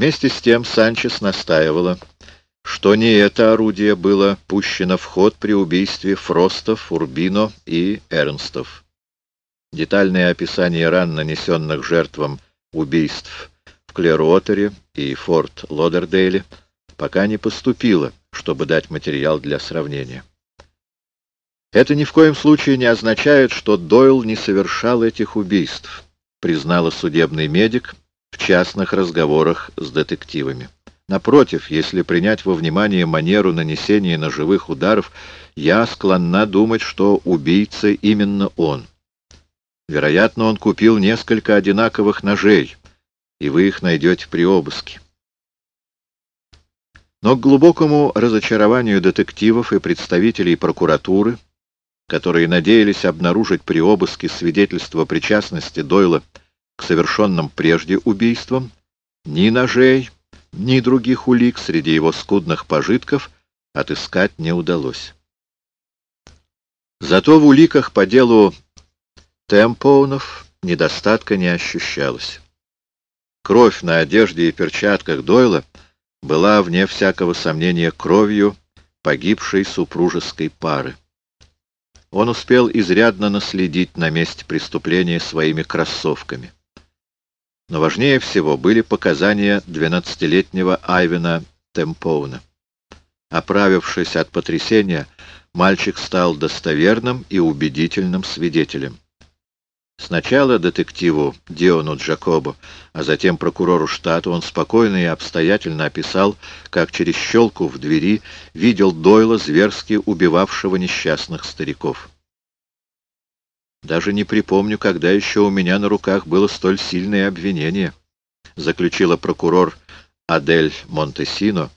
Вместе с тем Санчес настаивала, что не это орудие было пущено в ход при убийстве Фростов, Урбино и Эрнстов. Детальное описание ран, нанесенных жертвам убийств в Клеруотере и Форт Лодердейле, пока не поступило, чтобы дать материал для сравнения. Это ни в коем случае не означает, что Дойл не совершал этих убийств, признала судебный медик в частных разговорах с детективами. Напротив, если принять во внимание манеру нанесения ножевых ударов, я склонна думать, что убийца именно он. Вероятно, он купил несколько одинаковых ножей, и вы их найдете при обыске. Но к глубокому разочарованию детективов и представителей прокуратуры, которые надеялись обнаружить при обыске свидетельство причастности Дойла к совершенным прежде убийствам, ни ножей, ни других улик среди его скудных пожитков отыскать не удалось. Зато в уликах по делу Темпоунов недостатка не ощущалось. Кровь на одежде и перчатках Дойла была, вне всякого сомнения, кровью погибшей супружеской пары. Он успел изрядно наследить на месте преступления своими кроссовками. Но важнее всего были показания 12-летнего Айвена Темпоуна. Оправившись от потрясения, мальчик стал достоверным и убедительным свидетелем. Сначала детективу Диону Джакобо, а затем прокурору штата он спокойно и обстоятельно описал, как через щелку в двери видел Дойла, зверски убивавшего несчастных стариков. «Даже не припомню, когда еще у меня на руках было столь сильное обвинение», заключила прокурор Адель Монтесино,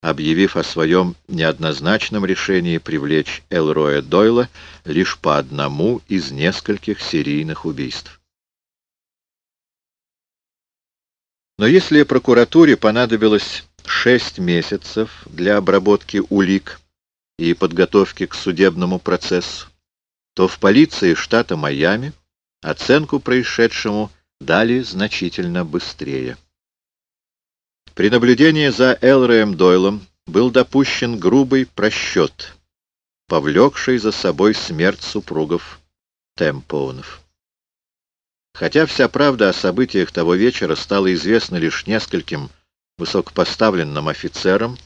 объявив о своем неоднозначном решении привлечь Элроя Дойла лишь по одному из нескольких серийных убийств. Но если прокуратуре понадобилось шесть месяцев для обработки улик и подготовки к судебному процессу, то в полиции штата Майами оценку происшедшему дали значительно быстрее. При наблюдении за Элроем Дойлом был допущен грубый просчет, повлекший за собой смерть супругов Темпоунов. Хотя вся правда о событиях того вечера стала известна лишь нескольким высокопоставленным офицерам,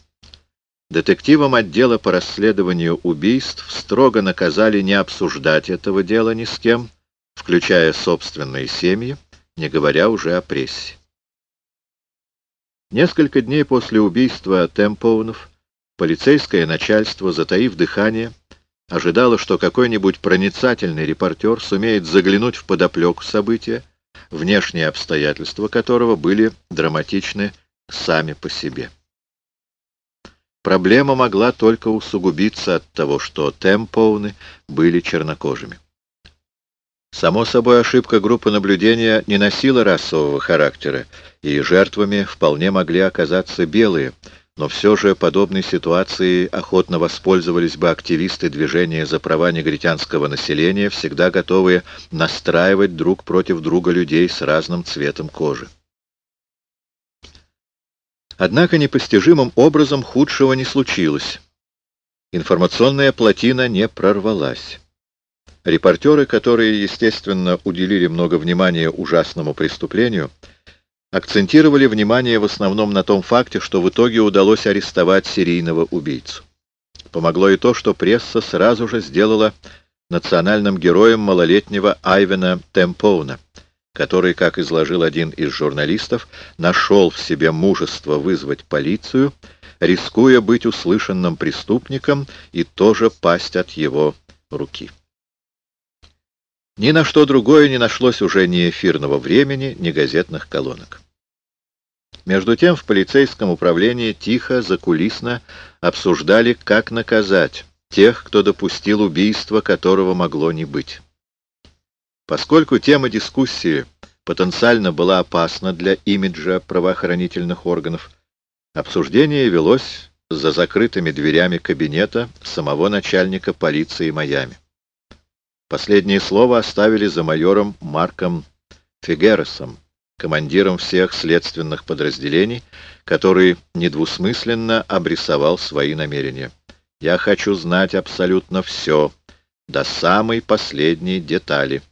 детективам отдела по расследованию убийств строго наказали не обсуждать этого дела ни с кем, включая собственные семьи, не говоря уже о прессе. Несколько дней после убийства Темпоунов полицейское начальство, затаив дыхание, ожидало, что какой-нибудь проницательный репортер сумеет заглянуть в подоплеку события, внешние обстоятельства которого были драматичны сами по себе. Проблема могла только усугубиться от того, что Темпоуны были чернокожими. Само собой, ошибка группы наблюдения не носила расового характера, и жертвами вполне могли оказаться белые, но все же подобной ситуацией охотно воспользовались бы активисты движения за права негритянского населения, всегда готовые настраивать друг против друга людей с разным цветом кожи. Однако непостижимым образом худшего не случилось. Информационная плотина не прорвалась. Репортеры, которые, естественно, уделили много внимания ужасному преступлению, акцентировали внимание в основном на том факте, что в итоге удалось арестовать серийного убийцу. Помогло и то, что пресса сразу же сделала национальным героем малолетнего Айвена Темпоуна, который, как изложил один из журналистов, нашел в себе мужество вызвать полицию, рискуя быть услышанным преступником и тоже пасть от его руки. Ни на что другое не нашлось уже ни эфирного времени, ни газетных колонок. Между тем в полицейском управлении тихо, закулисно обсуждали, как наказать тех, кто допустил убийство, которого могло не быть. Поскольку тема дискуссии потенциально была опасна для имиджа правоохранительных органов, обсуждение велось за закрытыми дверями кабинета самого начальника полиции Майами. Последнее слово оставили за майором Марком Фигересом, командиром всех следственных подразделений, который недвусмысленно обрисовал свои намерения. «Я хочу знать абсолютно все, до самой последней детали».